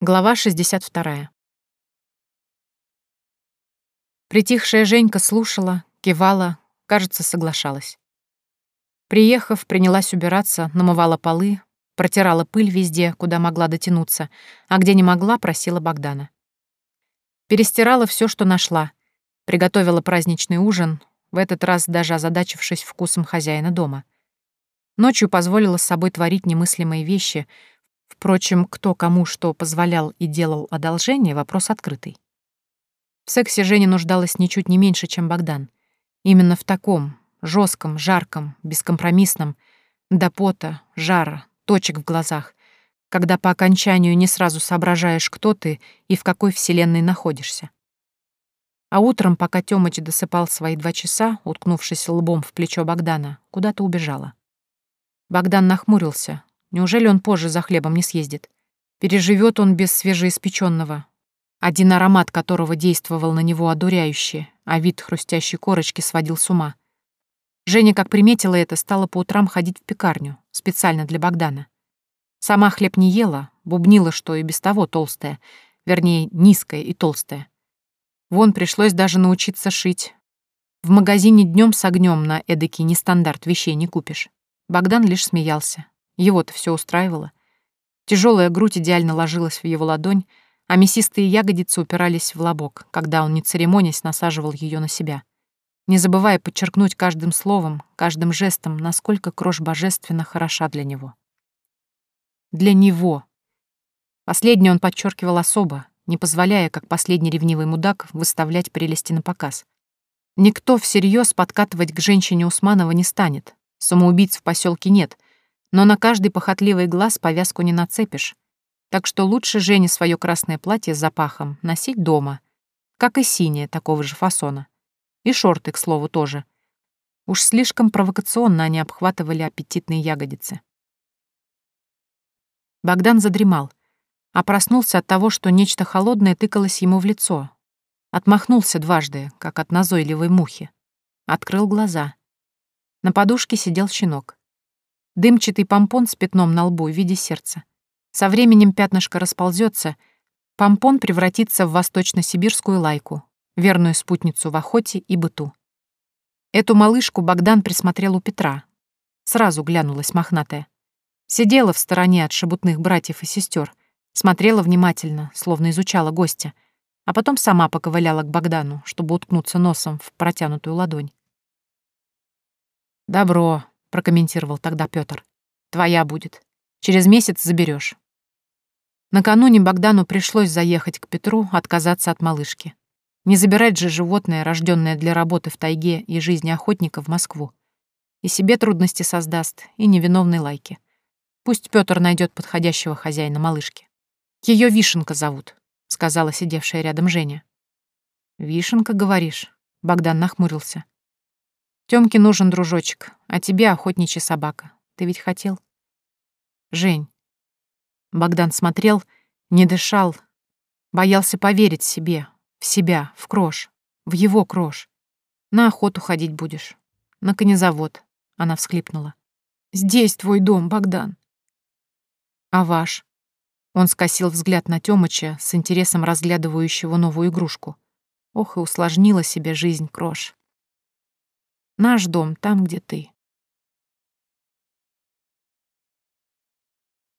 Глава 62. Притихшая Женька слушала, кивала, кажется, соглашалась. Приехав, принялась убираться, намывала полы, протирала пыль везде, куда могла дотянуться, а где не могла, просила Богдана. Перестирала все, что нашла, приготовила праздничный ужин, в этот раз даже озадачившись вкусом хозяина дома. Ночью позволила с собой творить немыслимые вещи, Впрочем, кто кому что позволял и делал одолжение — вопрос открытый. В сексе Женя нуждалась ничуть не меньше, чем Богдан. Именно в таком, жестком, жарком, бескомпромиссном, до пота, жара, точек в глазах, когда по окончанию не сразу соображаешь, кто ты и в какой вселенной находишься. А утром, пока Тёмыч досыпал свои два часа, уткнувшись лбом в плечо Богдана, куда-то убежала. Богдан нахмурился, Неужели он позже за хлебом не съездит? Переживет он без свежеиспеченного, один аромат которого действовал на него одуряюще, а вид хрустящей корочки сводил с ума. Женя, как приметила это, стала по утрам ходить в пекарню, специально для Богдана. Сама хлеб не ела, бубнила, что и без того толстая, вернее, низкая и толстая. Вон пришлось даже научиться шить. В магазине днем с огнем на эдакий нестандарт вещей не купишь. Богдан лишь смеялся, его-то все устраивало. Тяжелая грудь идеально ложилась в его ладонь, а мясистые ягодицы упирались в лобок, когда он, не церемонясь, насаживал ее на себя, не забывая подчеркнуть каждым словом, каждым жестом, насколько крошь божественно хороша для него. Для него. Последнее он подчеркивал особо, не позволяя, как последний ревнивый мудак, выставлять прелести на показ. Никто всерьез подкатывать к женщине Усманова не станет. Самоубийц в поселке нет — но на каждый похотливый глаз повязку не нацепишь. Так что лучше Жене свое красное платье с запахом носить дома, как и синее такого же фасона. И шорты, к слову, тоже. Уж слишком провокационно они обхватывали аппетитные ягодицы. Богдан задремал, а проснулся от того, что нечто холодное тыкалось ему в лицо. Отмахнулся дважды, как от назойливой мухи. Открыл глаза. На подушке сидел щенок. Дымчатый помпон с пятном на лбу в виде сердца. Со временем пятнышко расползется, помпон превратится в восточно-сибирскую лайку, верную спутницу в охоте и быту. Эту малышку Богдан присмотрел у Петра. Сразу глянулась мохнатая. Сидела в стороне от шебутных братьев и сестер, смотрела внимательно, словно изучала гостя, а потом сама поковыляла к Богдану, чтобы уткнуться носом в протянутую ладонь. «Добро», прокомментировал тогда Пётр. Твоя будет. Через месяц заберешь. Накануне Богдану пришлось заехать к Петру, отказаться от малышки. Не забирать же животное, рожденное для работы в тайге и жизни охотника в Москву. И себе трудности создаст, и невиновной лайки. Пусть Пётр найдет подходящего хозяина малышки. Ее Вишенка зовут, сказала сидевшая рядом Женя. Вишенка, говоришь? Богдан нахмурился. Тёмке нужен дружочек, а тебе охотничья собака. Ты ведь хотел? Жень. Богдан смотрел, не дышал, боялся поверить себе, в себя, в крош, в его крош. На охоту ходить будешь. На конезавод. Она всхлипнула. Здесь твой дом, Богдан. А ваш? Он скосил взгляд на Тёмыча с интересом разглядывающего новую игрушку. Ох, и усложнила себе жизнь крош. Наш дом там, где ты.